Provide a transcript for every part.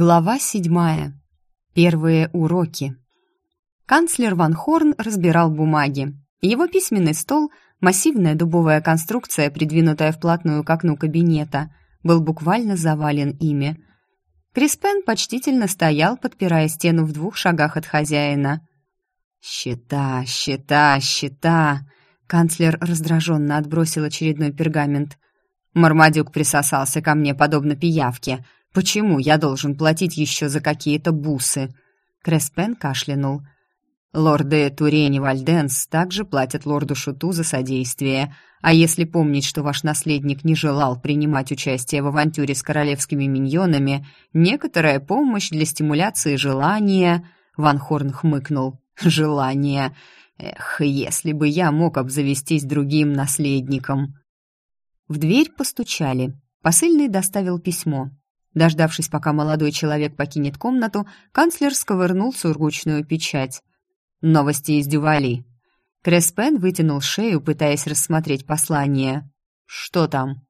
Глава седьмая. Первые уроки. Канцлер Ван Хорн разбирал бумаги. Его письменный стол, массивная дубовая конструкция, придвинутая вплотную к окну кабинета, был буквально завален ими. Криспен почтительно стоял, подпирая стену в двух шагах от хозяина. «Счета, счета, счета!» Канцлер раздраженно отбросил очередной пергамент. Мармадюк присосался ко мне, подобно пиявке — Почему я должен платить еще за какие-то бусы?» Креспен кашлянул. «Лорды Турень и Вальденс также платят лорду Шуту за содействие. А если помнить, что ваш наследник не желал принимать участие в авантюре с королевскими миньонами, некоторая помощь для стимуляции желания...» Ван Хорн хмыкнул. «Желание. Эх, если бы я мог обзавестись другим наследником!» В дверь постучали. Посыльный доставил письмо. Дождавшись, пока молодой человек покинет комнату, канцлер сковырнул сургучную печать. «Новости из Дювали». Креспен вытянул шею, пытаясь рассмотреть послание. «Что там?»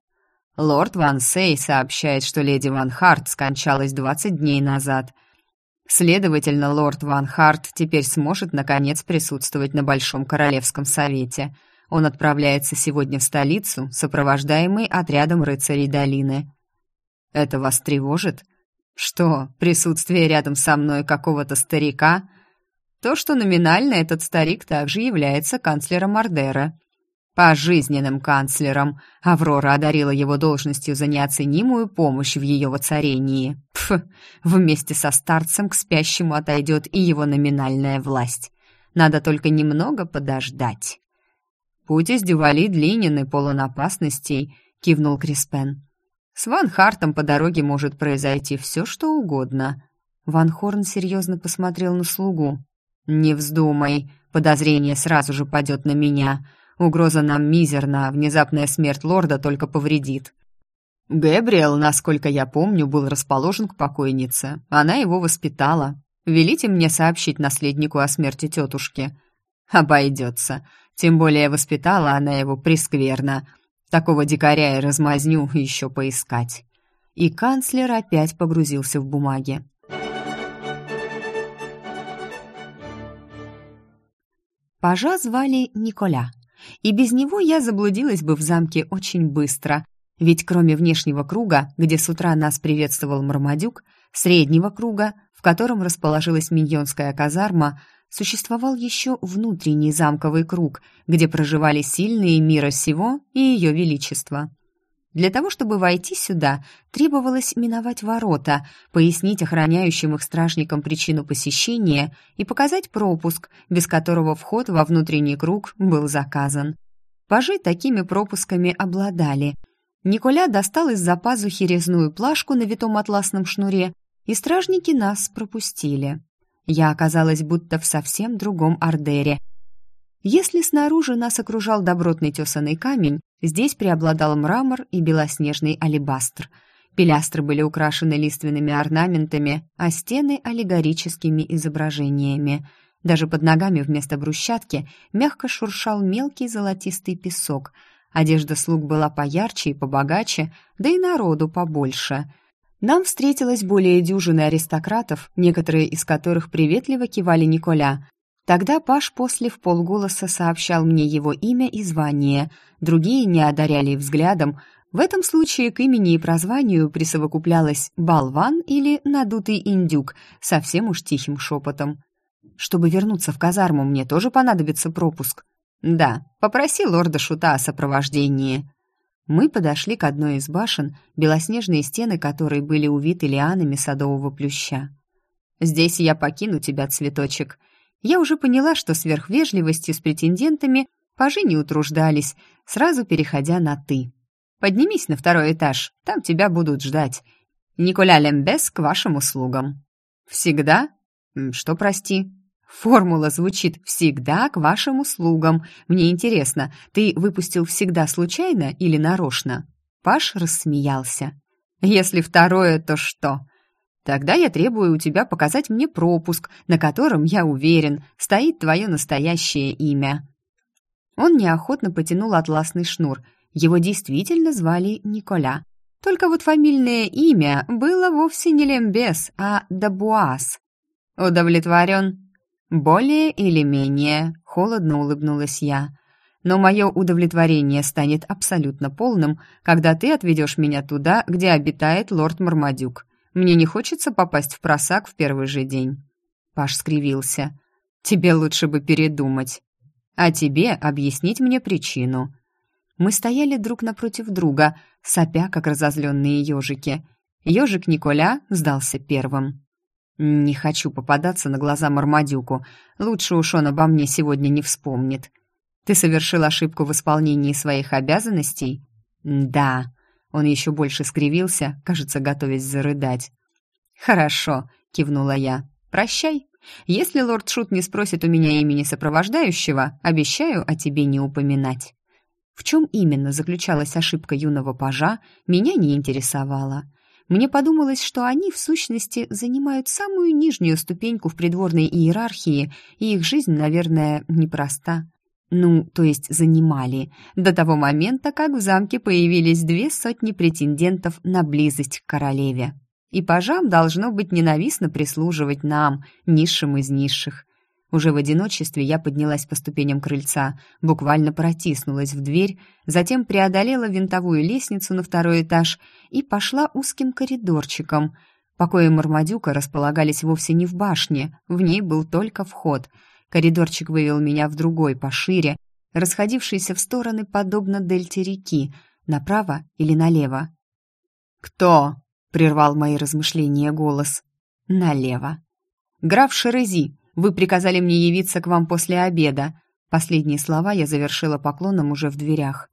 Лорд Ван Сей сообщает, что леди Ван Харт скончалась двадцать дней назад. Следовательно, лорд Ван Харт теперь сможет, наконец, присутствовать на Большом Королевском Совете. Он отправляется сегодня в столицу, сопровождаемый отрядом рыцарей долины. Это вас тревожит? Что, присутствие рядом со мной какого-то старика? То, что номинально этот старик также является канцлером Ардера. Пожизненным канцлером Аврора одарила его должностью за неоценимую помощь в ее воцарении. Пф, вместе со старцем к спящему отойдет и его номинальная власть. Надо только немного подождать. «Путь из Дювали длинен и полон опасностей», — кивнул Криспен. С Ван Хартом по дороге может произойти все, что угодно». Ван Хорн серьезно посмотрел на слугу. «Не вздумай, подозрение сразу же падет на меня. Угроза нам мизерна, внезапная смерть лорда только повредит». Гэбриэл, насколько я помню, был расположен к покойнице. Она его воспитала. Велите мне сообщить наследнику о смерти тетушки. Обойдется. Тем более воспитала она его прескверно. Такого дикаря и размазню еще поискать. И канцлер опять погрузился в бумаги. Пажа звали Николя, и без него я заблудилась бы в замке очень быстро, ведь кроме внешнего круга, где с утра нас приветствовал Мармадюк, среднего круга, в котором расположилась миньонская казарма, существовал еще внутренний замковый круг, где проживали сильные мира сего и ее величество. Для того, чтобы войти сюда, требовалось миновать ворота, пояснить охраняющим их стражникам причину посещения и показать пропуск, без которого вход во внутренний круг был заказан. Пажи такими пропусками обладали. Николя достал из-за пазухи резную плашку на витом атласном шнуре, и стражники нас пропустили. Я оказалась будто в совсем другом Ардере. Если снаружи нас окружал добротный тесаный камень, здесь преобладал мрамор и белоснежный алебастр. Пилястры были украшены лиственными орнаментами, а стены — аллегорическими изображениями. Даже под ногами вместо брусчатки мягко шуршал мелкий золотистый песок. Одежда слуг была поярче и побогаче, да и народу побольше — нам встретилось более дюжины аристократов, некоторые из которых приветливо кивали Николя. Тогда Паш после в полголоса сообщал мне его имя и звание, другие не одаряли взглядом. В этом случае к имени и прозванию присовокуплялось «болван» или «надутый индюк» совсем уж тихим шепотом. Чтобы вернуться в казарму, мне тоже понадобится пропуск. Да, попроси лорда Шута о сопровождении. Мы подошли к одной из башен, белоснежные стены которой были увиты лианами садового плюща. «Здесь я покину тебя, цветочек». Я уже поняла, что сверхвежливостью с претендентами пажи не утруждались, сразу переходя на «ты». «Поднимись на второй этаж, там тебя будут ждать. Николя Лембес к вашим услугам». «Всегда?» «Что, прости?» Формула звучит «всегда к вашим услугам». Мне интересно, ты выпустил «всегда» случайно или нарочно?» Паш рассмеялся. «Если второе, то что?» «Тогда я требую у тебя показать мне пропуск, на котором, я уверен, стоит твое настоящее имя». Он неохотно потянул атласный шнур. Его действительно звали Николя. Только вот фамильное имя было вовсе не Лембес, а Дабуас. Удовлетворен? Более или менее, холодно улыбнулась я. Но мое удовлетворение станет абсолютно полным, когда ты отведешь меня туда, где обитает лорд Мармадюк. Мне не хочется попасть в просак в первый же день. Паш скривился. Тебе лучше бы передумать. А тебе объяснить мне причину. Мы стояли друг напротив друга, сопя, как разозленные ежики. Ежик Николя сдался первым. «Не хочу попадаться на глаза Мармадюку. Лучше уж он обо мне сегодня не вспомнит. Ты совершил ошибку в исполнении своих обязанностей?» «Да». Он еще больше скривился, кажется, готовясь зарыдать. «Хорошо», — кивнула я. «Прощай. Если лорд Шут не спросит у меня имени сопровождающего, обещаю о тебе не упоминать». В чем именно заключалась ошибка юного пажа, меня не интересовало. Мне подумалось, что они, в сущности, занимают самую нижнюю ступеньку в придворной иерархии, и их жизнь, наверное, непроста. Ну, то есть занимали, до того момента, как в замке появились две сотни претендентов на близость к королеве. И пажам должно быть ненавистно прислуживать нам, низшим из низших. Уже в одиночестве я поднялась по ступеням крыльца, буквально протиснулась в дверь, затем преодолела винтовую лестницу на второй этаж и пошла узким коридорчиком. Покои Мармадюка располагались вовсе не в башне, в ней был только вход. Коридорчик вывел меня в другой, пошире, расходившийся в стороны подобно дельте реки, направо или налево. «Кто?» — прервал мои размышления голос. «Налево». «Граф Шерези», вы приказали мне явиться к вам после обеда». Последние слова я завершила поклоном уже в дверях.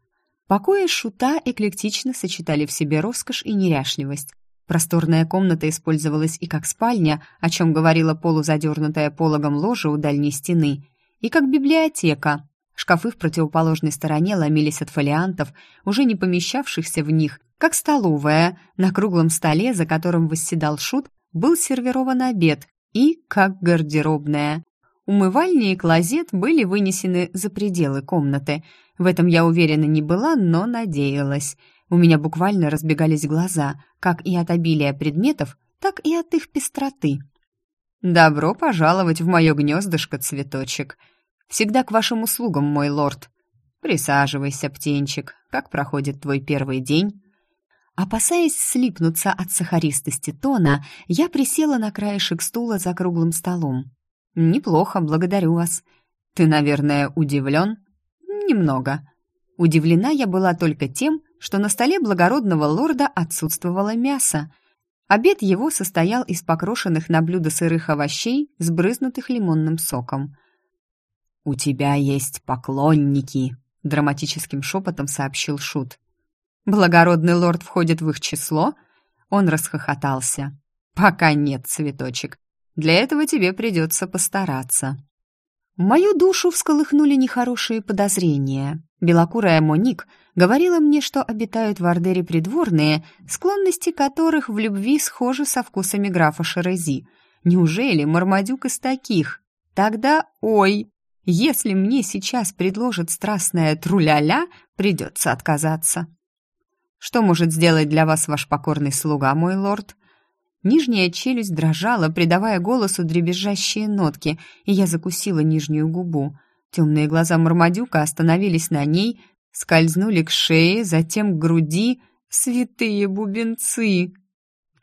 Покои шута эклектично сочетали в себе роскошь и неряшливость. Просторная комната использовалась и как спальня, о чем говорила полузадернутая пологом ложа у дальней стены, и как библиотека. Шкафы в противоположной стороне ломились от фолиантов, уже не помещавшихся в них, как столовая. На круглом столе, за которым восседал шут, был сервирован обед, и как гардеробная. Умывальня и клозет были вынесены за пределы комнаты. В этом я уверена не была, но надеялась. У меня буквально разбегались глаза, как и от обилия предметов, так и от их пестроты. «Добро пожаловать в мое гнездышко, цветочек. Всегда к вашим услугам, мой лорд. Присаживайся, птенчик. Как проходит твой первый день?» Опасаясь слипнуться от сахаристости тона, я присела на краешек стула за круглым столом. «Неплохо, благодарю вас. Ты, наверное, удивлен?» «Немного». Удивлена я была только тем, что на столе благородного лорда отсутствовало мясо. Обед его состоял из покрошенных на блюдо сырых овощей, сбрызнутых лимонным соком. «У тебя есть поклонники», — драматическим шепотом сообщил Шут. Благородный лорд входит в их число?» Он расхохотался. «Пока нет, цветочек. Для этого тебе придется постараться». Мою душу всколыхнули нехорошие подозрения. Белокурая Моник говорила мне, что обитают в Ордере придворные, склонности которых в любви схожи со вкусами графа Шерези. Неужели Мармадюк из таких? Тогда, ой, если мне сейчас предложат страстное труляля, придется отказаться. Что может сделать для вас ваш покорный слуга, мой лорд?» Нижняя челюсть дрожала, придавая голосу дребезжащие нотки, и я закусила нижнюю губу. Темные глаза Мармадюка остановились на ней, скользнули к шее, затем к груди. «Святые бубенцы!»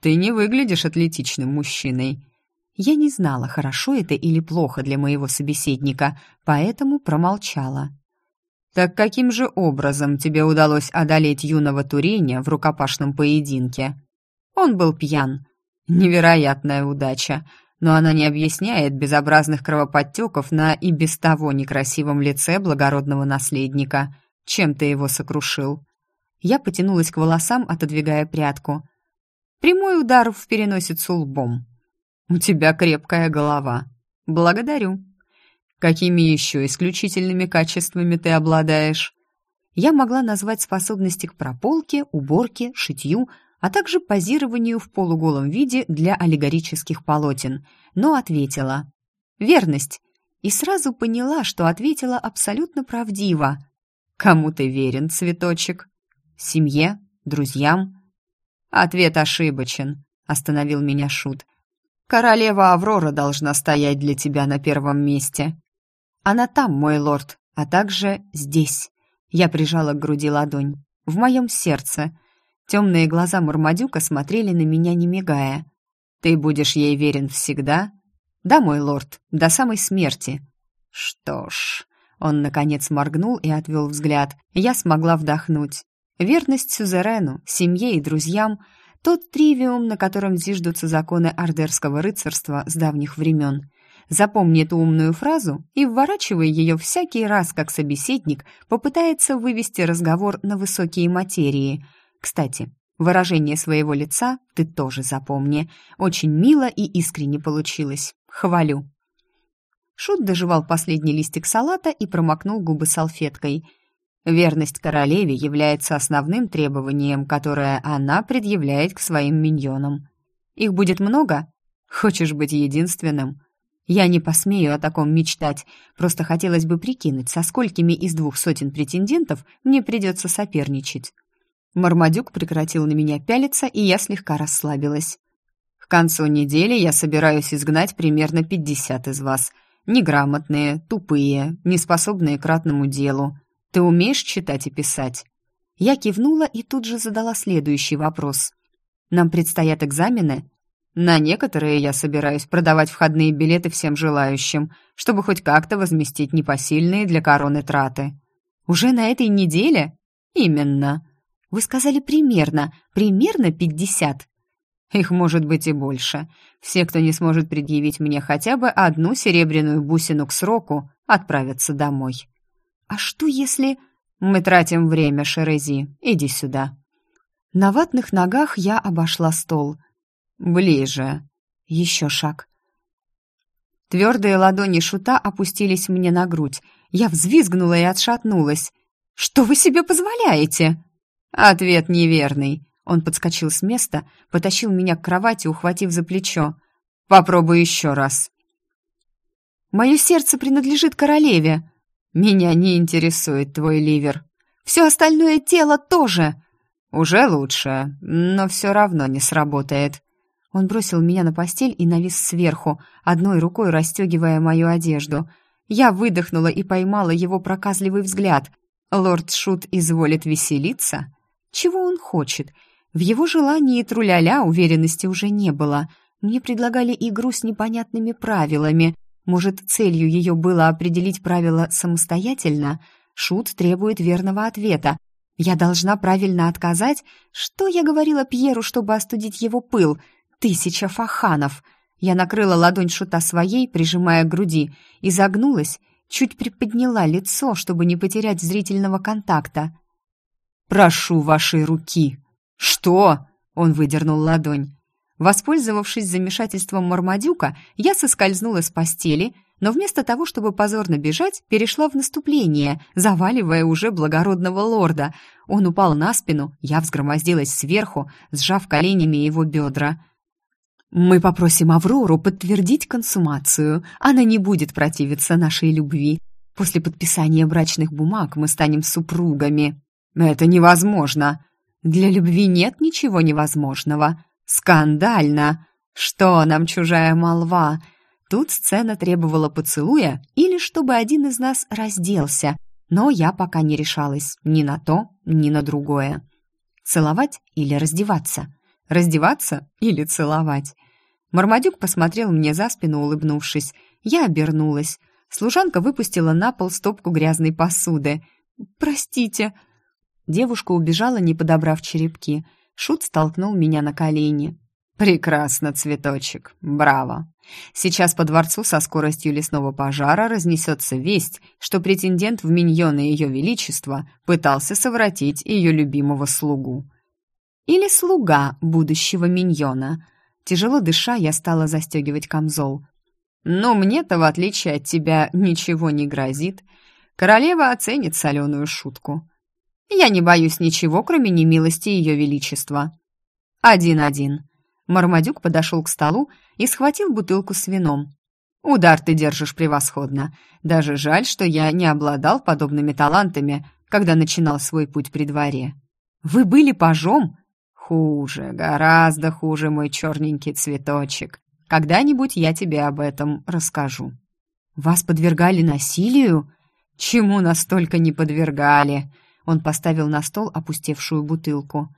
«Ты не выглядишь атлетичным мужчиной». Я не знала, хорошо это или плохо для моего собеседника, поэтому промолчала. «Так каким же образом тебе удалось одолеть юного Туреня в рукопашном поединке?» Он был пьян. Невероятная удача, но она не объясняет безобразных кровоподтеков на и без того некрасивом лице благородного наследника. Чем ты его сокрушил? Я потянулась к волосам, отодвигая прядку. Прямой удар в переносицу лбом. «У тебя крепкая голова». «Благодарю», Какими еще исключительными качествами ты обладаешь? Я могла назвать способности к прополке, уборке, шитью, а также позированию в полуголом виде для аллегорических полотен, но ответила «Верность» и сразу поняла, что ответила абсолютно правдиво. «Кому ты верен, цветочек? Семье? Друзьям? «Ответ ошибочен», — остановил меня Шут. «Королева Аврора должна стоять для тебя на первом месте». «Она там, мой лорд, а также здесь». Я прижала к груди ладонь. «В моем сердце». Темные глаза Мармадюка смотрели на меня, не мигая. «Ты будешь ей верен всегда?» «Да, мой лорд, до самой смерти». «Что ж...» Он, наконец, моргнул и отвел взгляд. Я смогла вдохнуть. Верность сюзерену, семье и друзьям — тот тривиум, на котором зиждутся законы ардерского рыцарства с давних времен. Запомни эту умную фразу и вворачивай ее всякий раз, как собеседник попытается вывести разговор на высокие материи. Кстати, выражение своего лица ты тоже запомни. Очень мило и искренне получилось. Хвалю. Шут доживал последний листик салата и промокнул губы салфеткой. Верность королеве является основным требованием, которое она предъявляет к своим миньонам. Их будет много? Хочешь быть единственным? Я не посмею о таком мечтать, просто хотелось бы прикинуть, со сколькими из двух сотен претендентов мне придется соперничать. Мармадюк прекратил на меня пялиться, и я слегка расслабилась. К концу недели я собираюсь изгнать примерно пятьдесят из вас — Неграмотные, тупые, неспособные к ратному делу. Ты умеешь читать и писать?» Я кивнула и тут же задала следующий вопрос. «Нам предстоят экзамены?» «На некоторые я собираюсь продавать входные билеты всем желающим, чтобы хоть как-то возместить непосильные для короны траты». «Уже на этой неделе?» «Именно». «Вы сказали примерно, примерно пятьдесят». Их может быть и больше. Все, кто не сможет предъявить мне хотя бы одну серебряную бусину к сроку, отправятся домой. А что если... Мы тратим время, Шерези. Иди сюда. На ватных ногах я обошла стол. Ближе. Еще шаг. Твердые ладони шута опустились мне на грудь. Я взвизгнула и отшатнулась. «Что вы себе позволяете?» Ответ неверный. Он подскочил с места, потащил меня к кровати, ухватив за плечо. «Попробуй еще раз». «Мое сердце принадлежит королеве». «Меня не интересует твой ливер. Все остальное тело тоже». «Уже лучше, но все равно не сработает». Он бросил меня на постель и навис сверху, одной рукой расстегивая мою одежду. Я выдохнула и поймала его проказливый взгляд. «Лорд Шут изволит веселиться?» «Чего он хочет?» В его желании труляля уверенности уже не было. Мне предлагали игру с непонятными правилами. Может, целью ее было определить правила самостоятельно? Шут требует верного ответа. Я должна правильно отказать? Что я говорила Пьеру, чтобы остудить его пыл? Тысяча фаханов. Я накрыла ладонь Шута своей, прижимая к груди, и загнулась, чуть приподняла лицо, чтобы не потерять зрительного контакта. «Прошу вашей руки», «Что?» — он выдернул ладонь. Воспользовавшись замешательством Мармадюка, я соскользнула с постели, но вместо того, чтобы позорно бежать, перешла в наступление, заваливая уже благородного лорда. Он упал на спину, я взгромоздилась сверху, сжав коленями его бедра. «Мы попросим Аврору подтвердить консумацию. Она не будет противиться нашей любви. После подписания брачных бумаг мы станем супругами». «Это невозможно!» Для любви нет ничего невозможного. Скандально! Что нам чужая молва? Тут сцена требовала поцелуя или чтобы один из нас разделся, но я пока не решалась ни на то, ни на другое. Целовать или раздеваться? Раздеваться или целовать? Мармадюк посмотрел мне за спину, улыбнувшись. Я обернулась. Служанка выпустила на пол стопку грязной посуды. «Простите», Девушка убежала, не подобрав черепки. Шут столкнул меня на колени. «Прекрасно, цветочек. Браво. Сейчас по дворцу со скоростью лесного пожара разнесется весть, что претендент в миньоны Ее Величества пытался совратить ее любимого слугу. Или слуга будущего миньона. Тяжело дыша, я стала застегивать камзол. «Но мне-то, в отличие от тебя, ничего не грозит. Королева оценит соленую шутку». Я не боюсь ничего, кроме немилости Ее Величества». «Один-один». Мармадюк подошел к столу и схватил бутылку с вином. «Удар ты держишь превосходно. Даже жаль, что я не обладал подобными талантами, когда начинал свой путь при дворе». «Вы были пажом?» Хуже, гораздо хуже, мой черненький цветочек. Когда-нибудь я тебе об этом расскажу. Вас подвергали насилию? Чему настолько не подвергали? Он поставил на стол опустевшую бутылку.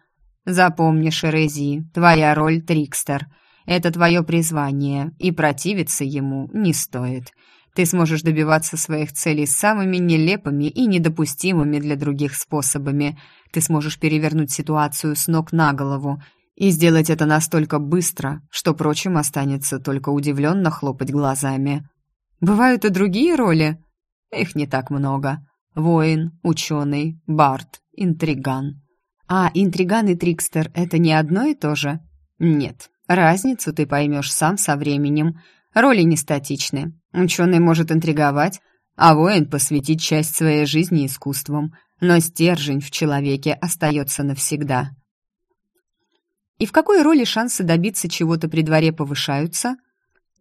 Запомни, Шерези, твоя роль Трикстер. Это твое призвание, и противиться ему не стоит. Ты сможешь добиваться своих целей самыми нелепыми и недопустимыми для других способами. Ты сможешь перевернуть ситуацию с ног на голову и сделать это настолько быстро, что прочим останется только удивленно хлопать глазами. Бывают и другие роли. Их не так много. Воин, ученый, бард, интриган. А интриган и трикстер — это не одно и то же? Нет, разницу ты поймешь сам со временем. Роли не статичны. Ученый может интриговать, а воин посвятить часть своей жизни искусствам, но стержень в человеке остается навсегда. И в какой роли шансы добиться чего-то при дворе повышаются?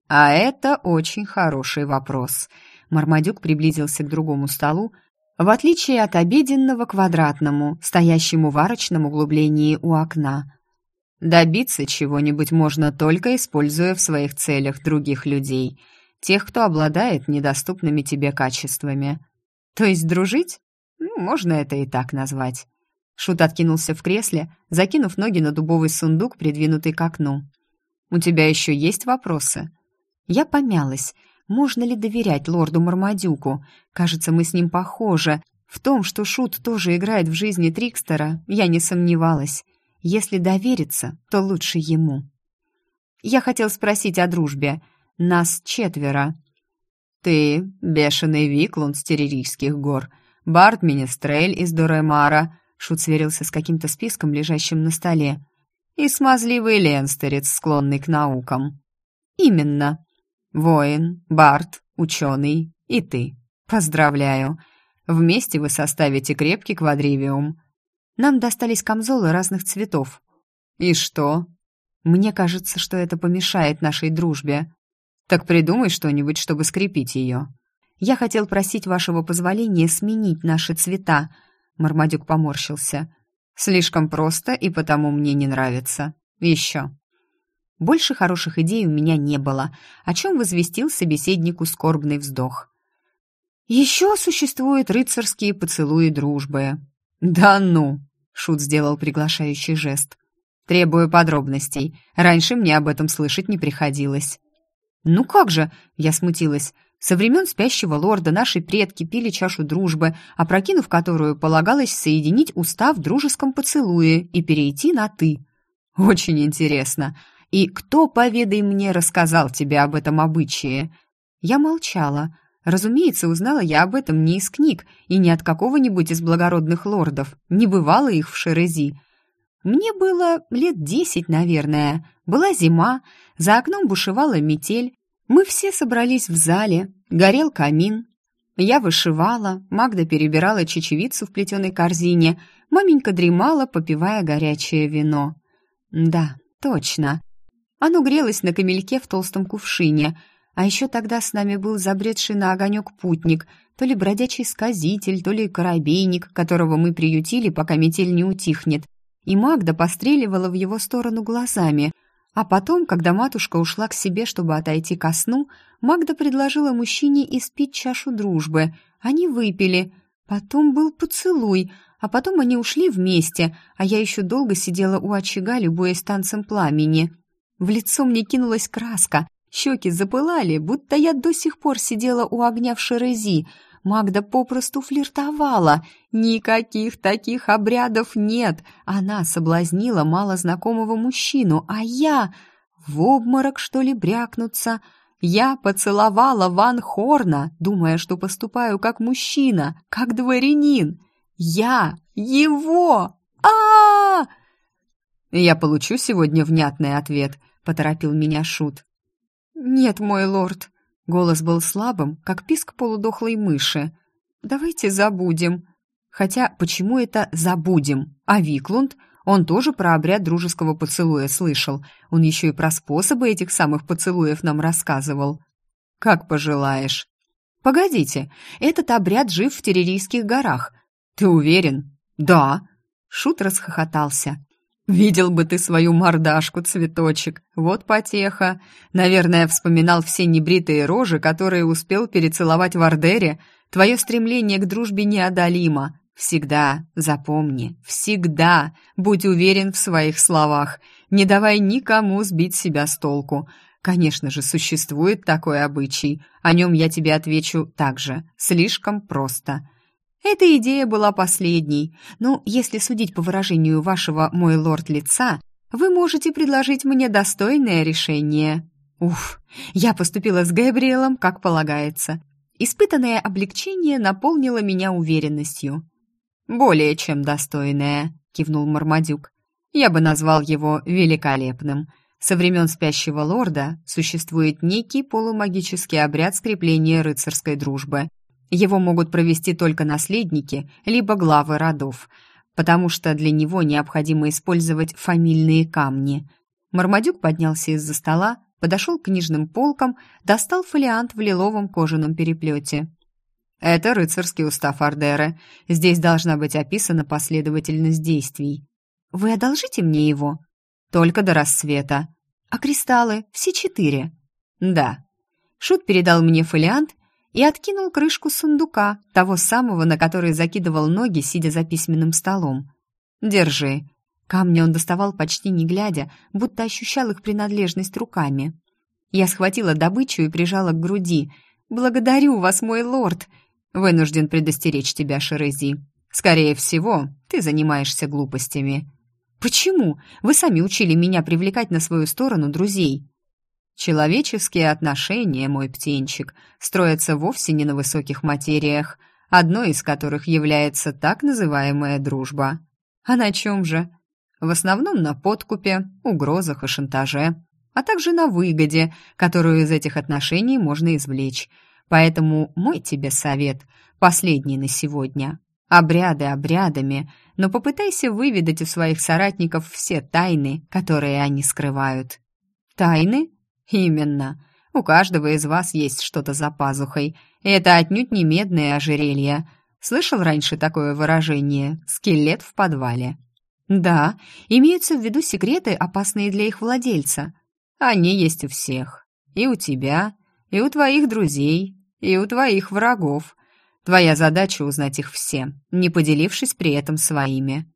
А это очень хороший вопрос. Мармадюк приблизился к другому столу, в отличие от обеденного квадратному, стоящему в арочном углублении у окна. Добиться чего-нибудь можно только используя в своих целях других людей, тех, кто обладает недоступными тебе качествами. То есть дружить? Ну, можно это и так назвать. Шут откинулся в кресле, закинув ноги на дубовый сундук, придвинутый к окну. «У тебя еще есть вопросы?» Я помялась. Можно ли доверять лорду Мармадюку? Кажется, мы с ним похожи. В том, что Шут тоже играет в жизни Трикстера, я не сомневалась. Если довериться, то лучше ему. Я хотел спросить о дружбе. Нас четверо. Ты, бешеный Виклунд с Терририйских гор, Барт Министрель из Доремара, Шут сверился с каким-то списком, лежащим на столе, и смазливый ленстерец, склонный к наукам. Именно. Воин, Барт, ученый и ты. Поздравляю. Вместе вы составите крепкий квадривиум. Нам достались камзолы разных цветов. И что? Мне кажется, что это помешает нашей дружбе. Так придумай что-нибудь, чтобы скрепить ее. Я хотел просить вашего позволения сменить наши цвета. Мармадюк поморщился. Слишком просто, и потому мне не нравится. Еще. Больше хороших идей у меня не было, о чем возвестил собеседнику скорбный вздох. Еще существуют рыцарские поцелуи дружбы. «Да ну!» — Шут сделал приглашающий жест. «Требую подробностей. Раньше мне об этом слышать не приходилось». «Ну как же!» — я смутилась. «Со времен спящего лорда наши предки пили чашу дружбы, опрокинув которую полагалось соединить уста в дружеском поцелуе и перейти на «ты». Очень интересно. И кто, поведай мне, рассказал тебе об этом обычае?» Я молчала, Разумеется, узнала я об этом не из книг и не от какого-нибудь из благородных лордов. Не бывало их в Шерези. Мне было лет десять, наверное. Была зима, за окном бушевала метель. Мы все собрались в зале, горел камин. Я вышивала, Магда перебирала чечевицу в плетеной корзине, маменька дремала, попивая горячее вино. Да, точно. Оно грелось на камельке в толстом кувшине — а еще тогда с нами был забредший на огонек путник, то ли бродячий сказитель, то ли корабейник, которого мы приютили, пока метель не утихнет. И Магда постреливала в его сторону глазами. А потом, когда матушка ушла к себе, чтобы отойти ко сну, Магда предложила мужчине испить чашу дружбы. Они выпили. Потом был поцелуй, а потом они ушли вместе, а я еще долго сидела у очага, любуясь танцем пламени. В лицо мне кинулась краска, Щеки запылали, будто я до сих пор сидела у огня в Шерези. Магда попросту флиртовала. Никаких таких обрядов нет. Она соблазнила малознакомого мужчину, а я... В обморок, что ли, брякнуться? Я поцеловала Ван Хорна, думая, что поступаю как мужчина, как дворянин. Я его! а, -а, -а «Я получу сегодня внятный ответ», — поторопил меня Шут. «Нет, мой лорд». Голос был слабым, как писк полудохлой мыши. «Давайте забудем». Хотя почему это «забудем»? А Виклунд? Он тоже про обряд дружеского поцелуя слышал. Он еще и про способы этих самых поцелуев нам рассказывал. «Как пожелаешь». «Погодите, этот обряд жив в Террорийских горах. Ты уверен?» «Да». Шут расхохотался. «Видел бы ты свою мордашку, цветочек. Вот потеха. Наверное, вспоминал все небритые рожи, которые успел перецеловать в Ордере. Твое стремление к дружбе неодолимо. Всегда, запомни, всегда будь уверен в своих словах. Не давай никому сбить себя с толку. Конечно же, существует такой обычай. О нем я тебе отвечу так же. Слишком просто. Эта идея была последней, но если судить по выражению вашего «мой лорд» лица, вы можете предложить мне достойное решение. Уф, я поступила с Габриэлом, как полагается. Испытанное облегчение наполнило меня уверенностью. «Более чем достойное», — кивнул Мармадюк. «Я бы назвал его великолепным. Со времен спящего лорда существует некий полумагический обряд скрепления рыцарской дружбы — его могут провести только наследники, либо главы родов, потому что для него необходимо использовать фамильные камни. Мармадюк поднялся из-за стола, подошел к книжным полкам, достал фолиант в лиловом кожаном переплете. «Это рыцарский устав Ардера. Здесь должна быть описана последовательность действий. Вы одолжите мне его?» «Только до рассвета. А кристаллы? Все четыре?» «Да». Шут передал мне фолиант, и откинул крышку сундука, того самого, на который закидывал ноги, сидя за письменным столом. «Держи». Камни он доставал почти не глядя, будто ощущал их принадлежность руками. Я схватила добычу и прижала к груди. «Благодарю вас, мой лорд!» «Вынужден предостеречь тебя, Шерези. Скорее всего, ты занимаешься глупостями». «Почему? Вы сами учили меня привлекать на свою сторону друзей». Человеческие отношения, мой птенчик, строятся вовсе не на высоких материях, одной из которых является так называемая дружба. А на чем же? В основном на подкупе, угрозах и шантаже, а также на выгоде, которую из этих отношений можно извлечь. Поэтому мой тебе совет, последний на сегодня. Обряды обрядами, но попытайся выведать у своих соратников все тайны, которые они скрывают. Тайны? «Именно. У каждого из вас есть что-то за пазухой, и это отнюдь не медное ожерелье. Слышал раньше такое выражение «скелет в подвале»?» «Да, имеются в виду секреты, опасные для их владельца. Они есть у всех. И у тебя, и у твоих друзей, и у твоих врагов. Твоя задача узнать их все, не поделившись при этом своими».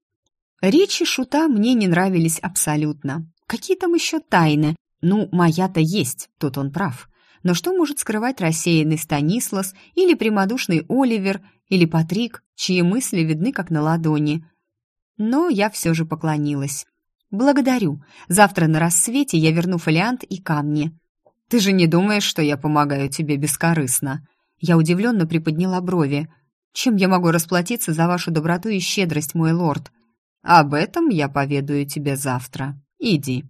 Речи Шута мне не нравились абсолютно. Какие там еще тайны, ну, моя-то есть, тут он прав. Но что может скрывать рассеянный Станислас или прямодушный Оливер или Патрик, чьи мысли видны как на ладони? Но я все же поклонилась. «Благодарю. Завтра на рассвете я верну фолиант и камни». «Ты же не думаешь, что я помогаю тебе бескорыстно?» Я удивленно приподняла брови. «Чем я могу расплатиться за вашу доброту и щедрость, мой лорд?» «Об этом я поведаю тебе завтра. Иди».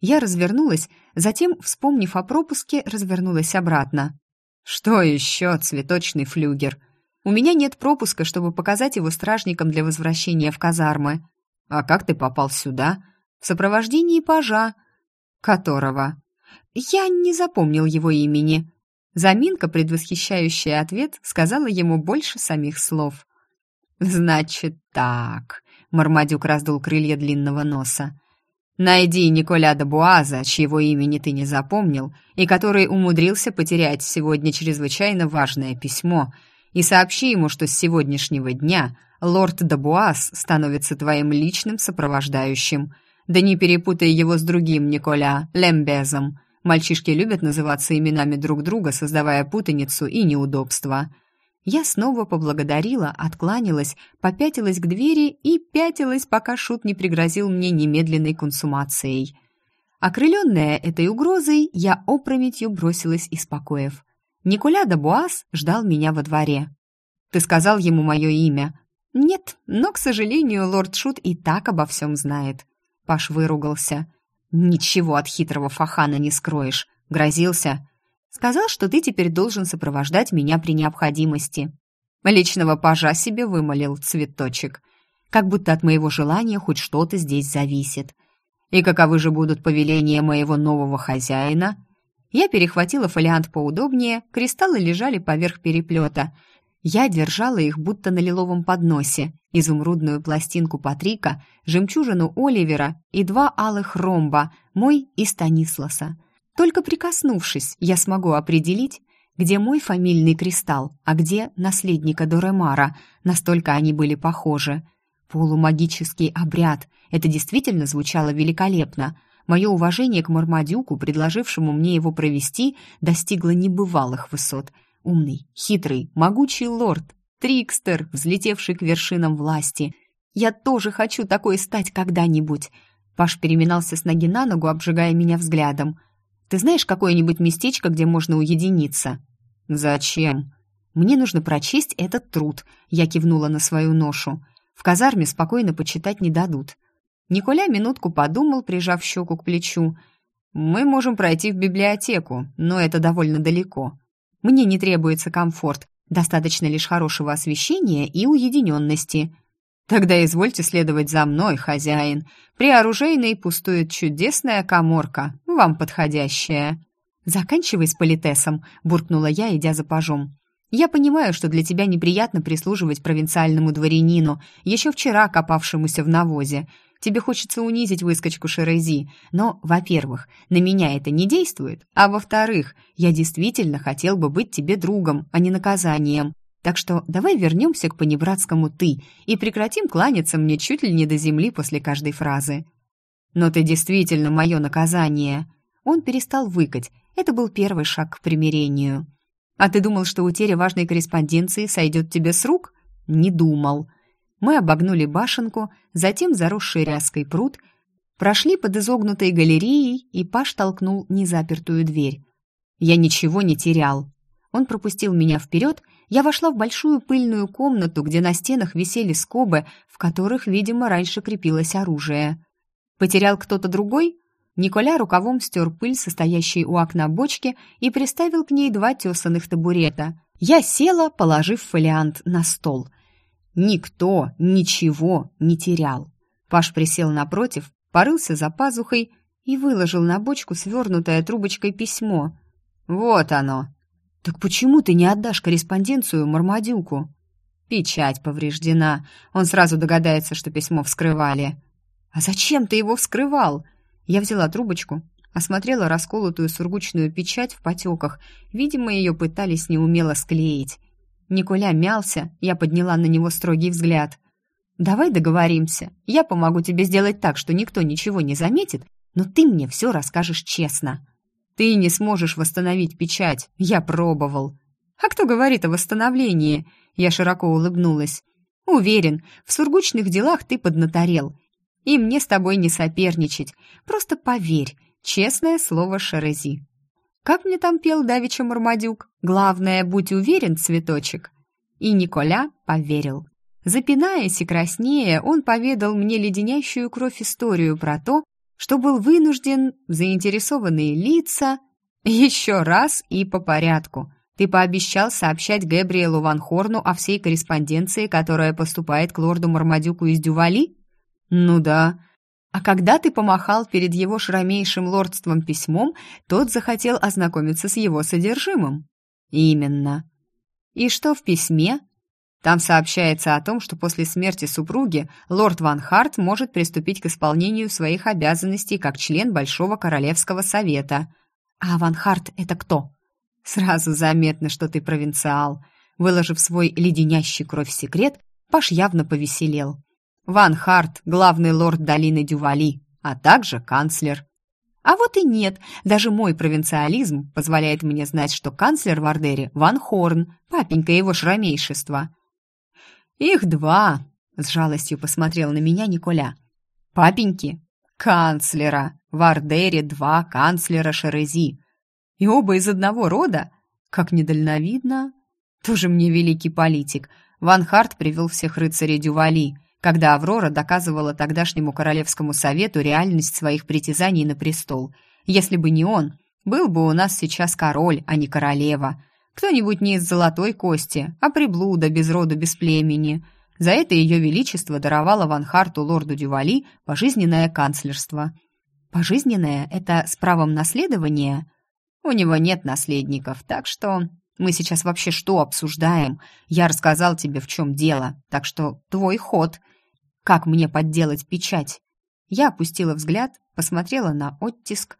Я развернулась, затем, вспомнив о пропуске, развернулась обратно. «Что еще, цветочный флюгер? У меня нет пропуска, чтобы показать его стражникам для возвращения в казармы. А как ты попал сюда? В сопровождении пажа. Которого? Я не запомнил его имени». Заминка, предвосхищающая ответ, сказала ему больше самих слов. «Значит так», — Мармадюк раздул крылья длинного носа. Найди Николя де Буаза, чьего имени ты не запомнил, и который умудрился потерять сегодня чрезвычайно важное письмо, и сообщи ему, что с сегодняшнего дня лорд де Буаз становится твоим личным сопровождающим. Да не перепутай его с другим Николя, Лембезом. Мальчишки любят называться именами друг друга, создавая путаницу и неудобства. Я снова поблагодарила, откланялась, попятилась к двери и пятилась, пока Шут не пригрозил мне немедленной консумацией. Окрыленная этой угрозой, я опрометью бросилась из покоев. Николя де Буас ждал меня во дворе. «Ты сказал ему мое имя?» «Нет, но, к сожалению, лорд Шут и так обо всем знает». Паш выругался. «Ничего от хитрого Фахана не скроешь. Грозился. Сказал, что ты теперь должен сопровождать меня при необходимости. Личного пажа себе вымолил цветочек. Как будто от моего желания хоть что-то здесь зависит. И каковы же будут повеления моего нового хозяина? Я перехватила фолиант поудобнее, кристаллы лежали поверх переплета. Я держала их будто на лиловом подносе, изумрудную пластинку Патрика, жемчужину Оливера и два алых ромба, мой и Станисласа. Только прикоснувшись, я смогу определить, где мой фамильный кристалл, а где наследника Доремара, настолько они были похожи. Полумагический обряд. Это действительно звучало великолепно. Мое уважение к Мармадюку, предложившему мне его провести, достигло небывалых высот. Умный, хитрый, могучий лорд, трикстер, взлетевший к вершинам власти. Я тоже хочу такой стать когда-нибудь. Паш переминался с ноги на ногу, обжигая меня взглядом. Ты знаешь какое-нибудь местечко, где можно уединиться?» «Зачем?» «Мне нужно прочесть этот труд», — я кивнула на свою ношу. «В казарме спокойно почитать не дадут». Николя минутку подумал, прижав щеку к плечу. «Мы можем пройти в библиотеку, но это довольно далеко. Мне не требуется комфорт, достаточно лишь хорошего освещения и уединенности». «Тогда извольте следовать за мной, хозяин. При оружейной пустует чудесная коморка, вам подходящая». «Заканчивай с политесом», — буркнула я, идя за пажом. «Я понимаю, что для тебя неприятно прислуживать провинциальному дворянину, еще вчера копавшемуся в навозе. Тебе хочется унизить выскочку Шерези, но, во-первых, на меня это не действует, а во-вторых, я действительно хотел бы быть тебе другом, а не наказанием. Так что давай вернемся к понебратскому «ты» и прекратим кланяться мне чуть ли не до земли после каждой фразы. «Но ты действительно мое наказание!» Он перестал выкать. Это был первый шаг к примирению. «А ты думал, что утеря важной корреспонденции сойдет тебе с рук?» «Не думал». Мы обогнули башенку, затем заросший ряской пруд, прошли под изогнутой галереей, и Паш толкнул незапертую дверь. Я ничего не терял. Он пропустил меня вперед я вошла в большую пыльную комнату, где на стенах висели скобы, в которых, видимо, раньше крепилось оружие. Потерял кто-то другой? Николя рукавом стер пыль, состоящей у окна бочки, и приставил к ней два тесаных табурета. Я села, положив фолиант на стол. Никто ничего не терял. Паш присел напротив, порылся за пазухой и выложил на бочку свернутое трубочкой письмо. «Вот оно!» «Так почему ты не отдашь корреспонденцию Мармадюку?» «Печать повреждена. Он сразу догадается, что письмо вскрывали». «А зачем ты его вскрывал?» Я взяла трубочку, осмотрела расколотую сургучную печать в потеках. Видимо, ее пытались неумело склеить. Николя мялся, я подняла на него строгий взгляд. «Давай договоримся. Я помогу тебе сделать так, что никто ничего не заметит, но ты мне все расскажешь честно». Ты не сможешь восстановить печать. Я пробовал. А кто говорит о восстановлении? Я широко улыбнулась. Уверен, в сургучных делах ты поднаторел. И мне с тобой не соперничать. Просто поверь. Честное слово Шерези. Как мне там пел Давича Мармадюк? Главное, будь уверен, цветочек. И Николя поверил. Запинаясь и краснея, он поведал мне леденящую кровь историю про то, что был вынужден заинтересованные лица еще раз и по порядку. Ты пообещал сообщать Гэбриэлу Ван Хорну о всей корреспонденции, которая поступает к лорду Мармадюку из Дювали? Ну да. А когда ты помахал перед его шрамейшим лордством письмом, тот захотел ознакомиться с его содержимым. Именно. И что в письме? Там сообщается о том, что после смерти супруги лорд Ван Харт может приступить к исполнению своих обязанностей как член Большого Королевского Совета. А Ван Харт — это кто? Сразу заметно, что ты провинциал. Выложив свой леденящий кровь секрет, Паш явно повеселел. Ван Харт — главный лорд долины Дювали, а также канцлер. А вот и нет, даже мой провинциализм позволяет мне знать, что канцлер в Ардере — Ван Хорн, папенька его шрамейшества. «Их два», — с жалостью посмотрел на меня Николя. «Папеньки? Канцлера. В Ардере два канцлера Шерези. И оба из одного рода? Как недальновидно. Тоже мне великий политик. Ван Харт привел всех рыцарей Дювали, когда Аврора доказывала тогдашнему Королевскому совету реальность своих притязаний на престол. Если бы не он, был бы у нас сейчас король, а не королева. Кто-нибудь не из золотой кости, а приблуда без роду, без племени. За это ее величество даровало Ван Харту лорду Дювали пожизненное канцлерство. Пожизненное — это с правом наследования? У него нет наследников, так что... Мы сейчас вообще что обсуждаем? Я рассказал тебе, в чем дело, так что твой ход. Как мне подделать печать?» Я опустила взгляд, посмотрела на оттиск.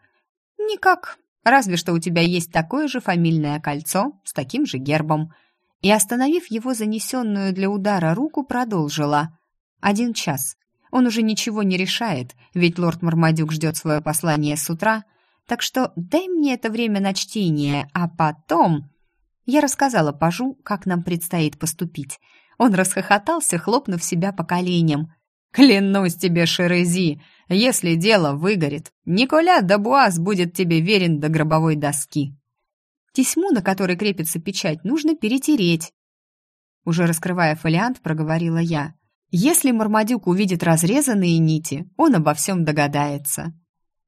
«Никак, разве что у тебя есть такое же фамильное кольцо с таким же гербом». И, остановив его занесенную для удара руку, продолжила. «Один час. Он уже ничего не решает, ведь лорд Мармадюк ждет свое послание с утра, так что дай мне это время на чтение, а потом...» Я рассказала Пажу, как нам предстоит поступить. Он расхохотался, хлопнув себя по коленям. «Клянусь тебе, Шерези, если дело выгорит, Николя Дабуаз будет тебе верен до гробовой доски». Тесьму, на которой крепится печать, нужно перетереть. Уже раскрывая фолиант, проговорила я. Если Мармадюк увидит разрезанные нити, он обо всем догадается.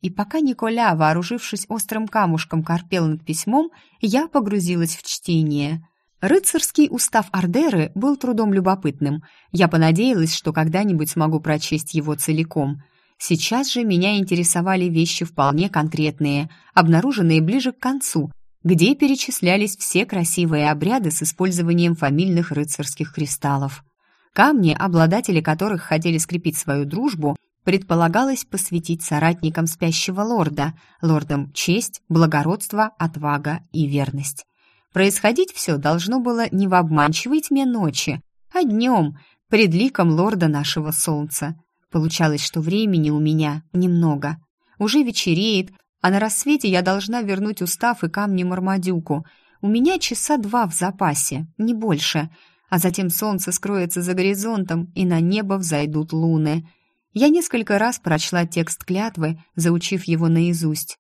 И пока Николя, вооружившись острым камушком, корпел над письмом, я погрузилась в чтение. Рыцарский устав Ардеры был трудом любопытным. Я понадеялась, что когда-нибудь смогу прочесть его целиком. Сейчас же меня интересовали вещи вполне конкретные, обнаруженные ближе к концу, где перечислялись все красивые обряды с использованием фамильных рыцарских кристаллов. Камни, обладатели которых хотели скрепить свою дружбу, предполагалось посвятить соратникам спящего лорда, лордам честь, благородство, отвага и верность. Происходить все должно было не в обманчивой тьме ночи, а днем, пред ликом лорда нашего солнца. Получалось, что времени у меня немного. Уже вечереет, а на рассвете я должна вернуть устав и камни Мармадюку. У меня часа два в запасе, не больше, а затем солнце скроется за горизонтом, и на небо взойдут луны. Я несколько раз прочла текст клятвы, заучив его наизусть.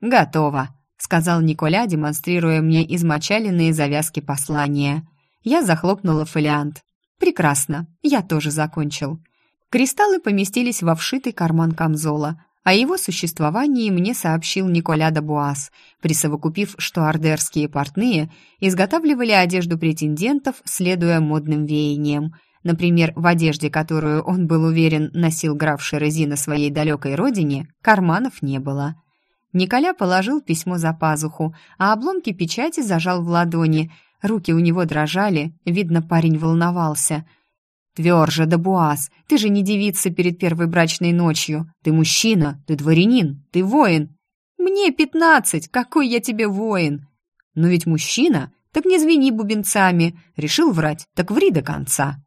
«Готово», — сказал Николя, демонстрируя мне измочаленные завязки послания. Я захлопнула фолиант. «Прекрасно, я тоже закончил». Кристаллы поместились во вшитый карман камзола. О его существовании мне сообщил Николя Дабуас, присовокупив, что ардерские портные изготавливали одежду претендентов, следуя модным веяниям — Например, в одежде, которую он был уверен носил граф Шерези на своей далекой родине, карманов не было. Николя положил письмо за пазуху, а обломки печати зажал в ладони. Руки у него дрожали, видно, парень волновался. «Тверже, Дабуаз, ты же не девица перед первой брачной ночью. Ты мужчина, ты дворянин, ты воин». «Мне пятнадцать, какой я тебе воин?» «Но ведь мужчина, так не звени бубенцами. Решил врать, так ври до конца».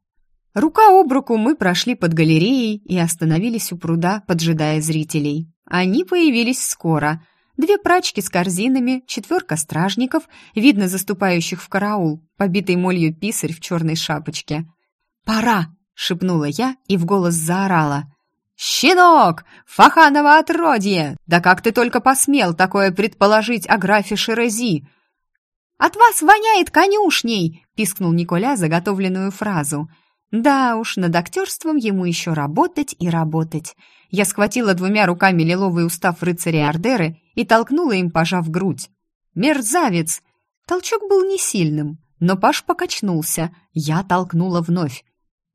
Рука об руку мы прошли под галереей и остановились у пруда, поджидая зрителей. Они появились скоро. Две прачки с корзинами, четверка стражников, видно заступающих в караул, побитый молью писарь в черной шапочке. «Пора!» — шепнула я и в голос заорала. «Щенок! Фаханово отродье! Да как ты только посмел такое предположить о графе Шерези!» «От вас воняет конюшней!» — пискнул Николя заготовленную фразу — да уж, над актерством ему еще работать и работать. Я схватила двумя руками лиловый устав рыцаря Ардеры и толкнула им, пажа в грудь. «Мерзавец!» Толчок был не сильным, но паж покачнулся. Я толкнула вновь.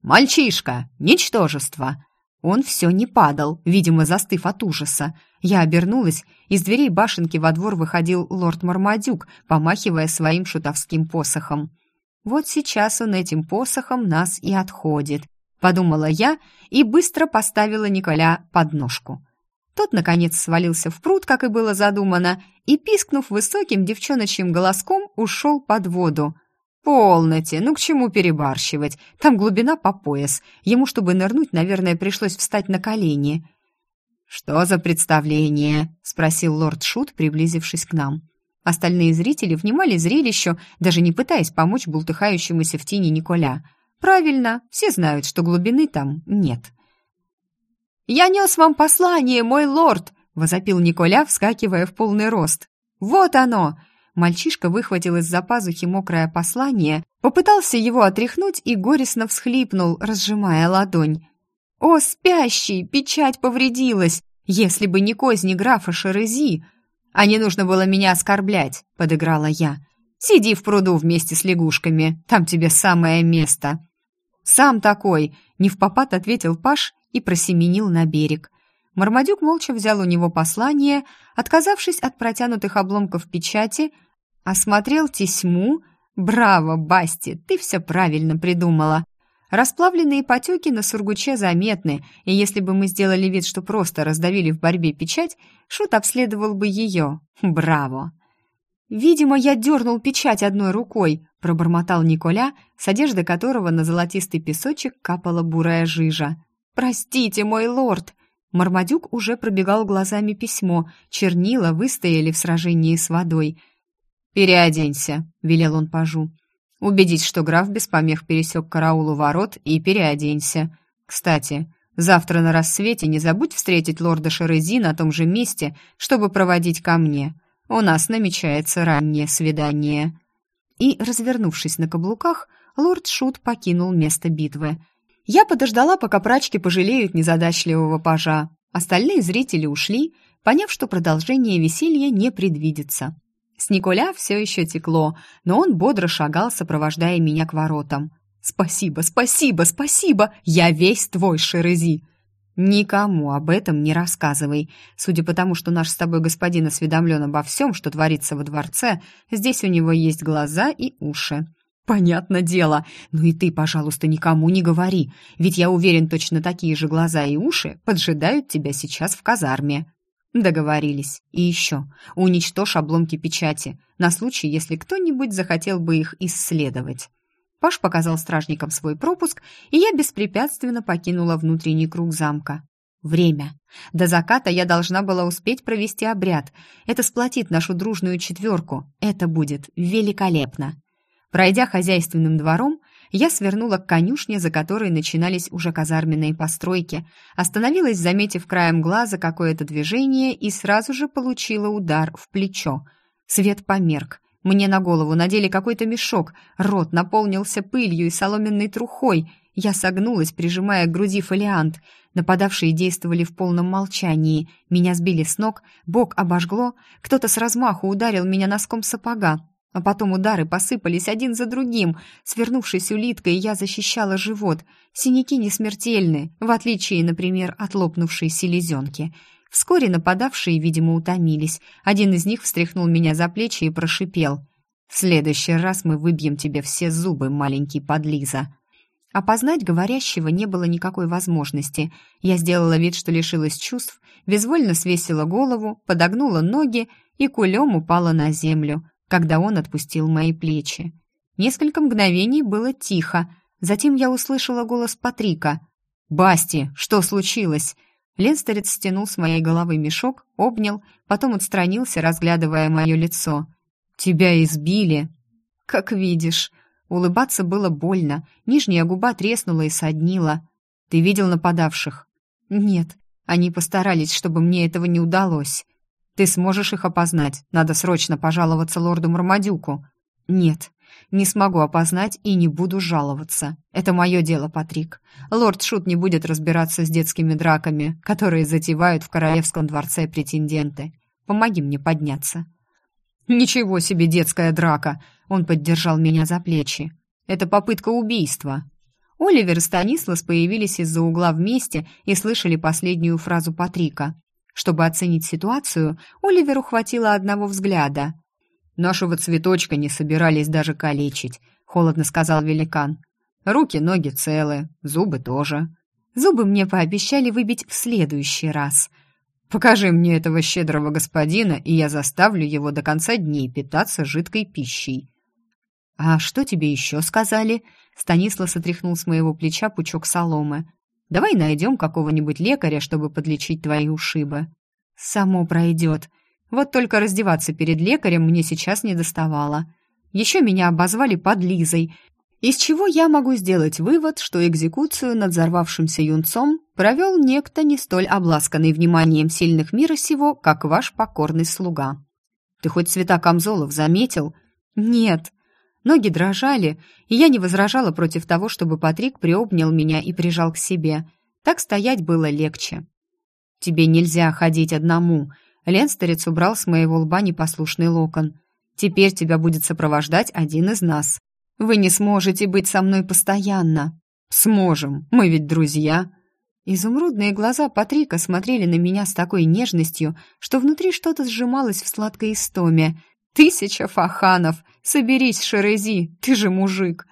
«Мальчишка! Ничтожество!» Он все не падал, видимо, застыв от ужаса. Я обернулась, из дверей башенки во двор выходил лорд Мармадюк, помахивая своим шутовским посохом. Вот сейчас он этим посохом нас и отходит, подумала я и быстро поставила Николя под ножку. Тот, наконец, свалился в пруд, как и было задумано, и, пискнув высоким девчоночьим голоском, ушел под воду. «Полноте, ну к чему перебарщивать? Там глубина по пояс. Ему, чтобы нырнуть, наверное, пришлось встать на колени». «Что за представление?» — спросил лорд Шут, приблизившись к нам. Остальные зрители внимали зрелищу, даже не пытаясь помочь бултыхающемуся в тени Николя. Правильно, все знают, что глубины там нет. «Я нес вам послание, мой лорд!» — возопил Николя, вскакивая в полный рост. «Вот оно!» Мальчишка выхватил из-за пазухи мокрое послание, попытался его отряхнуть и горестно всхлипнул, разжимая ладонь. «О, спящий! Печать повредилась! Если бы не козни графа Шерези!» «А не нужно было меня оскорблять», — подыграла я. «Сиди в пруду вместе с лягушками, там тебе самое место». «Сам такой», — не в попад ответил Паш и просеменил на берег. Мармадюк молча взял у него послание, отказавшись от протянутых обломков печати, Осмотрел тесьму? Браво, Басти, ты все правильно придумала. Расплавленные потеки на сургуче заметны, и если бы мы сделали вид, что просто раздавили в борьбе печать, Шут обследовал бы ее. Браво! «Видимо, я дернул печать одной рукой», — пробормотал Николя, с одежды которого на золотистый песочек капала бурая жижа. «Простите, мой лорд!» Мармадюк уже пробегал глазами письмо, чернила выстояли в сражении с водой. «Переоденься», — велел он пажу. «Убедись, что граф без помех пересек караулу ворот и переоденься. Кстати, завтра на рассвете не забудь встретить лорда Шерези на том же месте, чтобы проводить ко мне». У нас намечается раннее свидание». И, развернувшись на каблуках, лорд Шут покинул место битвы. Я подождала, пока прачки пожалеют незадачливого пажа. Остальные зрители ушли, поняв, что продолжение веселья не предвидится. С Николя все еще текло, но он бодро шагал, сопровождая меня к воротам. «Спасибо, спасибо, спасибо! Я весь твой, Шерези!» «Никому об этом не рассказывай. Судя по тому, что наш с тобой господин осведомлен обо всем, что творится во дворце, здесь у него есть глаза и уши». «Понятно дело. Ну и ты, пожалуйста, никому не говори, ведь я уверен, точно такие же глаза и уши поджидают тебя сейчас в казарме». Договорились. И еще, уничтожь обломки печати, на случай, если кто-нибудь захотел бы их исследовать. Паш показал стражникам свой пропуск, и я беспрепятственно покинула внутренний круг замка. Время. До заката я должна была успеть провести обряд. Это сплотит нашу дружную четверку. Это будет великолепно. Пройдя хозяйственным двором, я свернула к конюшне, за которой начинались уже казарменные постройки, остановилась, заметив краем глаза какое-то движение, и сразу же получила удар в плечо. Свет померк. Мне на голову надели какой-то мешок, рот наполнился пылью и соломенной трухой. Я согнулась, прижимая к груди фолиант. Нападавшие действовали в полном молчании. Меня сбили с ног, бок обожгло, кто-то с размаху ударил меня носком сапога. А потом удары посыпались один за другим. Свернувшись улиткой, я защищала живот. Синяки не смертельны, в отличие, например, от лопнувшей селезенки. Вскоре нападавшие, видимо, утомились. Один из них встряхнул меня за плечи и прошипел. «В следующий раз мы выбьем тебе все зубы, маленький подлиза». Опознать говорящего не было никакой возможности. Я сделала вид, что лишилась чувств, безвольно свесила голову, подогнула ноги и кулем упала на землю, когда он отпустил мои плечи. Несколько мгновений было тихо, затем я услышала голос Патрика. «Басти, что случилось?» Ленстерец стянул с моей головы мешок, обнял, потом отстранился, разглядывая мое лицо. «Тебя избили?» «Как видишь». Улыбаться было больно, нижняя губа треснула и соднила. «Ты видел нападавших?» «Нет, они постарались, чтобы мне этого не удалось». «Ты сможешь их опознать? Надо срочно пожаловаться лорду Мармадюку». «Нет, не смогу опознать и не буду жаловаться. Это мое дело, Патрик. Лорд Шут не будет разбираться с детскими драками, которые затевают в королевском дворце претенденты. Помоги мне подняться». «Ничего себе детская драка!» Он поддержал меня за плечи. «Это попытка убийства». Оливер и Станислас появились из-за угла вместе и слышали последнюю фразу Патрика. Чтобы оценить ситуацию, Оливеру хватило одного взгляда – Нашего цветочка не собирались даже калечить, холодно сказал великан. Руки, ноги целы, зубы тоже. Зубы мне пообещали выбить в следующий раз. Покажи мне этого щедрого господина, и я заставлю его до конца дней питаться жидкой пищей. А что тебе еще сказали? Станислав отряхнул с моего плеча пучок соломы. Давай найдем какого-нибудь лекаря, чтобы подлечить твои ушибы. Само пройдет, вот только раздеваться перед лекарем мне сейчас не доставало. Еще меня обозвали подлизой, из чего я могу сделать вывод, что экзекуцию над взорвавшимся юнцом провел некто не столь обласканный вниманием сильных мира сего, как ваш покорный слуга. Ты хоть цвета камзолов заметил? Нет. Ноги дрожали, и я не возражала против того, чтобы Патрик приобнял меня и прижал к себе. Так стоять было легче. Тебе нельзя ходить одному, Ленстерец убрал с моего лба непослушный локон. «Теперь тебя будет сопровождать один из нас. Вы не сможете быть со мной постоянно». «Сможем, мы ведь друзья». Изумрудные глаза Патрика смотрели на меня с такой нежностью, что внутри что-то сжималось в сладкой истоме. Тысяча фаханов! Соберись, Шерези, ты же мужик!»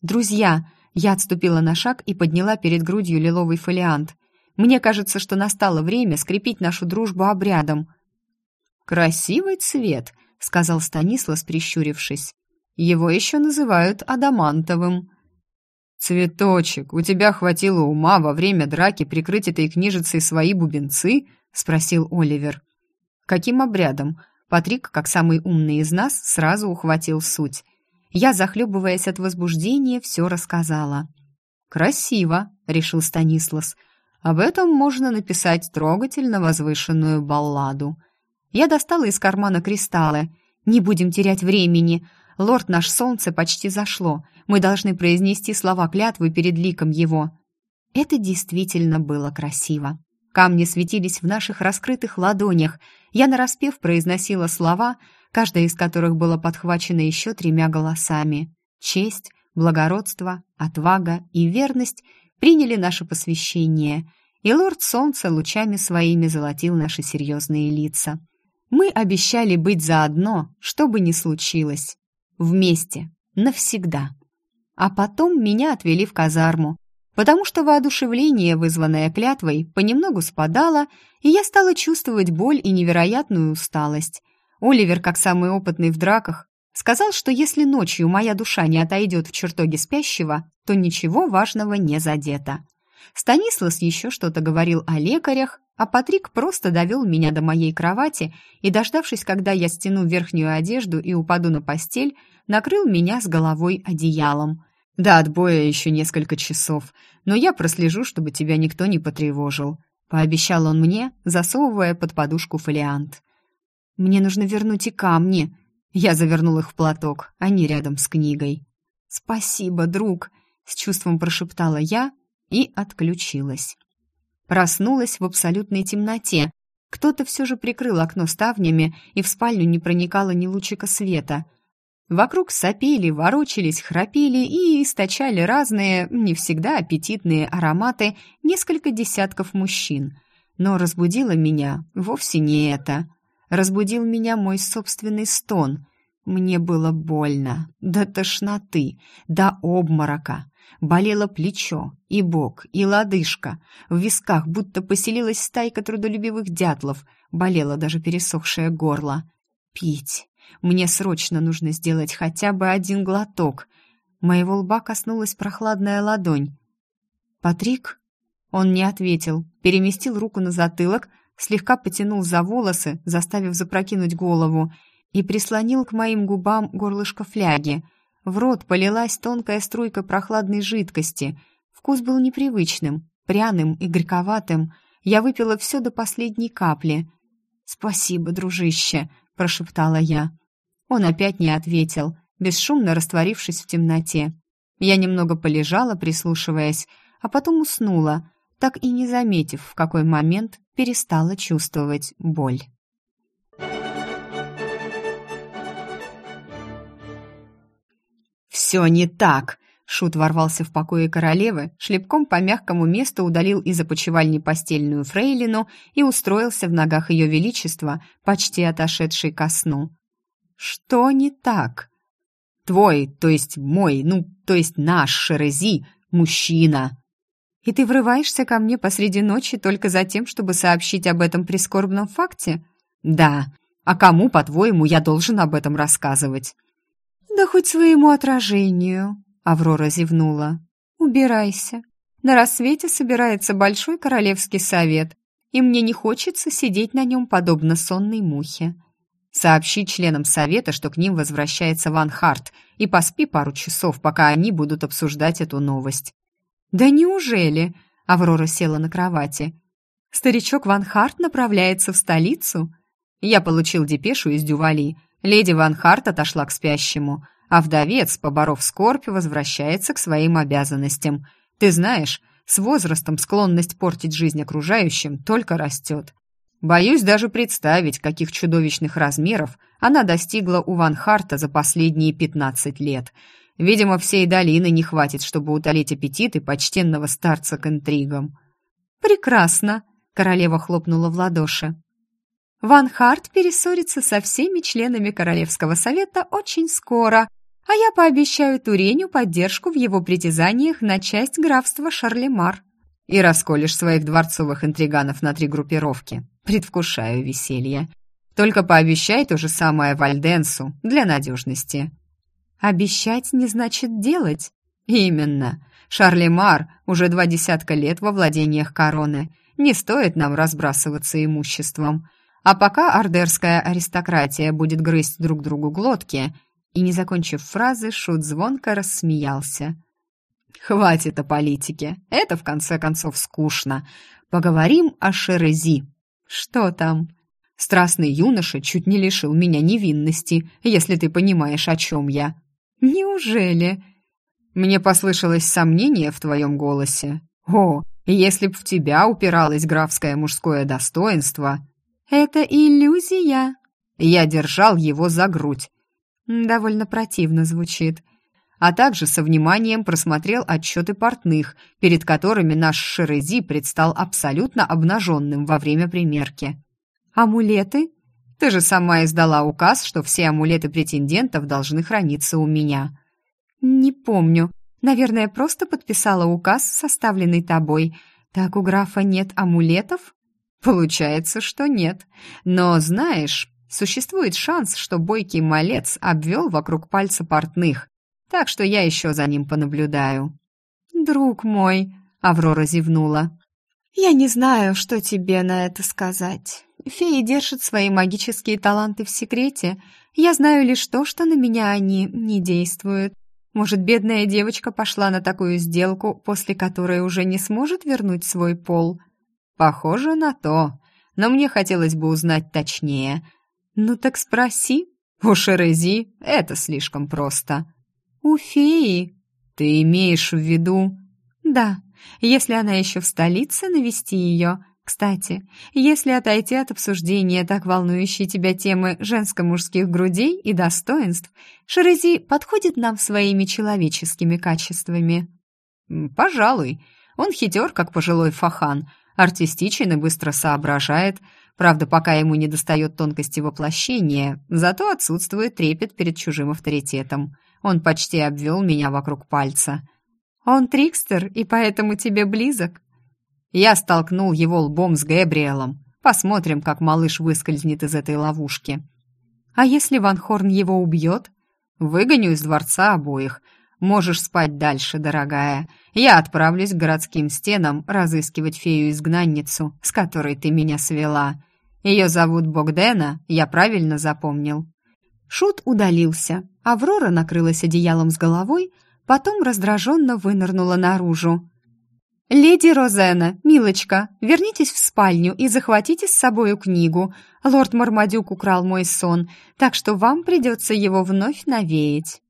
«Друзья!» Я отступила на шаг и подняла перед грудью лиловый фолиант. «Мне кажется, что настало время скрепить нашу дружбу обрядом». «Красивый цвет», — сказал Станислав, прищурившись. «Его еще называют адамантовым». «Цветочек, у тебя хватило ума во время драки прикрыть этой книжицей свои бубенцы?» — спросил Оливер. «Каким обрядом?» Патрик, как самый умный из нас, сразу ухватил суть. Я, захлебываясь от возбуждения, все рассказала. «Красиво», — решил Станислас. «Об этом можно написать трогательно возвышенную балладу». Я достала из кармана кристаллы. «Не будем терять времени. Лорд наш солнце почти зашло. Мы должны произнести слова клятвы перед ликом его». Это действительно было красиво. Камни светились в наших раскрытых ладонях. Я нараспев произносила слова, каждая из которых было подхвачено еще тремя голосами. Честь, благородство, отвага и верность приняли наше посвящение, и лорд солнца лучами своими золотил наши серьезные лица. Мы обещали быть заодно, что бы ни случилось. Вместе. Навсегда. А потом меня отвели в казарму, потому что воодушевление, вызванное клятвой, понемногу спадало, и я стала чувствовать боль и невероятную усталость. Оливер, как самый опытный в драках, сказал, что если ночью моя душа не отойдет в чертоге спящего, то ничего важного не задето. Станислас еще что-то говорил о лекарях, а Патрик просто довел меня до моей кровати и, дождавшись, когда я стяну верхнюю одежду и упаду на постель, накрыл меня с головой одеялом. До отбоя еще несколько часов, но я прослежу, чтобы тебя никто не потревожил», — пообещал он мне, засовывая под подушку фолиант. «Мне нужно вернуть и камни». Я завернул их в платок, они рядом с книгой. «Спасибо, друг», — с чувством прошептала я и отключилась. Проснулась в абсолютной темноте. Кто-то все же прикрыл окно ставнями, и в спальню не проникало ни лучика света. Вокруг сопели, ворочались, храпели и источали разные, не всегда аппетитные ароматы несколько десятков мужчин. Но разбудило меня вовсе не это. Разбудил меня мой собственный стон. Мне было больно, до тошноты, до обморока. Болело плечо, и бок, и лодыжка. В висках будто поселилась стайка трудолюбивых дятлов. Болело даже пересохшее горло. Пить. Мне срочно нужно сделать хотя бы один глоток. Моего лба коснулась прохладная ладонь. «Патрик?» Он не ответил, переместил руку на затылок, слегка потянул за волосы, заставив запрокинуть голову, и прислонил к моим губам горлышко фляги. В рот полилась тонкая струйка прохладной жидкости. Вкус был непривычным, пряным и горьковатым. Я выпила все до последней капли. «Спасибо, дружище», — прошептала я. Он опять не ответил, бесшумно растворившись в темноте. Я немного полежала, прислушиваясь, а потом уснула, так и не заметив, в какой момент перестала чувствовать боль. «Все не так!» Шут ворвался в покои королевы, шлепком по мягкому месту удалил из опочивальни постельную фрейлину и устроился в ногах ее величества, почти отошедшей ко сну. «Что не так?» «Твой, то есть мой, ну, то есть наш Шерези, мужчина!» «И ты врываешься ко мне посреди ночи только за тем, чтобы сообщить об этом прискорбном факте?» «Да. А кому, по-твоему, я должен об этом рассказывать?» «Да хоть своему отражению», — Аврора зевнула. «Убирайся. На рассвете собирается большой королевский совет, и мне не хочется сидеть на нем подобно сонной мухе. Сообщи членам совета, что к ним возвращается Ван Харт, и поспи пару часов, пока они будут обсуждать эту новость». «Да неужели?» — Аврора села на кровати. «Старичок Ван Харт направляется в столицу?» Я получил депешу из Дювали. Леди Ван Харт отошла к спящему, а вдовец, поборов скорбь, возвращается к своим обязанностям. Ты знаешь, с возрастом склонность портить жизнь окружающим только растет. Боюсь даже представить, каких чудовищных размеров она достигла у Ван Харта за последние пятнадцать лет. Видимо, всей долины не хватит, чтобы утолить аппетиты почтенного старца к интригам. «Прекрасно!» — королева хлопнула в ладоши. Ван Харт перессорится со всеми членами Королевского совета очень скоро, а я пообещаю Туреню поддержку в его притязаниях на часть графства Шарлемар. И расколешь своих дворцовых интриганов на три группировки. Предвкушаю веселье. Только пообещай то же самое Вальденсу для надежности. Обещать не значит делать. Именно. Шарлемар уже два десятка лет во владениях короны. Не стоит нам разбрасываться имуществом. А пока ордерская аристократия будет грызть друг другу глотки, и, не закончив фразы, Шут звонко рассмеялся. «Хватит о политике. Это, в конце концов, скучно. Поговорим о Шерези. Что там?» Страстный юноша чуть не лишил меня невинности, если ты понимаешь, о чем я. Неужели? Мне послышалось сомнение в твоем голосе. О, если б в тебя упиралось графское мужское достоинство. Это иллюзия. Я держал его за грудь. Довольно противно звучит. А также со вниманием просмотрел отчеты портных, перед которыми наш Шерези предстал абсолютно обнаженным во время примерки. «Амулеты?» «Ты же сама издала указ, что все амулеты претендентов должны храниться у меня». «Не помню. Наверное, просто подписала указ, составленный тобой. Так у графа нет амулетов?» «Получается, что нет. Но, знаешь, существует шанс, что бойкий малец обвел вокруг пальца портных, так что я еще за ним понаблюдаю». «Друг мой», — Аврора зевнула, — «я не знаю, что тебе на это сказать. Феи держат свои магические таланты в секрете. Я знаю лишь то, что на меня они не действуют. Может, бедная девочка пошла на такую сделку, после которой уже не сможет вернуть свой пол? Похоже на то. Но мне хотелось бы узнать точнее. Ну так спроси. У Шерези это слишком просто. У феи? Ты имеешь в виду? Да, если она еще в столице, навести ее. Кстати, если отойти от обсуждения так волнующей тебя темы женско-мужских грудей и достоинств, Шерези подходит нам своими человеческими качествами. Пожалуй. Он хитер, как пожилой фахан, артистичен и быстро соображает. Правда, пока ему не достает тонкости воплощения, зато отсутствует трепет перед чужим авторитетом. Он почти обвел меня вокруг пальца. Он трикстер и поэтому тебе близок. Я столкнул его лбом с Гэбриэлом. Посмотрим, как малыш выскользнет из этой ловушки. А если Ван Хорн его убьет? Выгоню из дворца обоих. Можешь спать дальше, дорогая. Я отправлюсь к городским стенам разыскивать фею-изгнанницу, с которой ты меня свела. Ее зовут Богдена, я правильно запомнил?» Шут удалился. Аврора накрылась одеялом с головой, потом раздраженно вынырнула наружу. «Леди Розена, милочка, вернитесь в спальню и захватите с собою книгу. Лорд Мармадюк украл мой сон, так что вам придется его вновь навеять».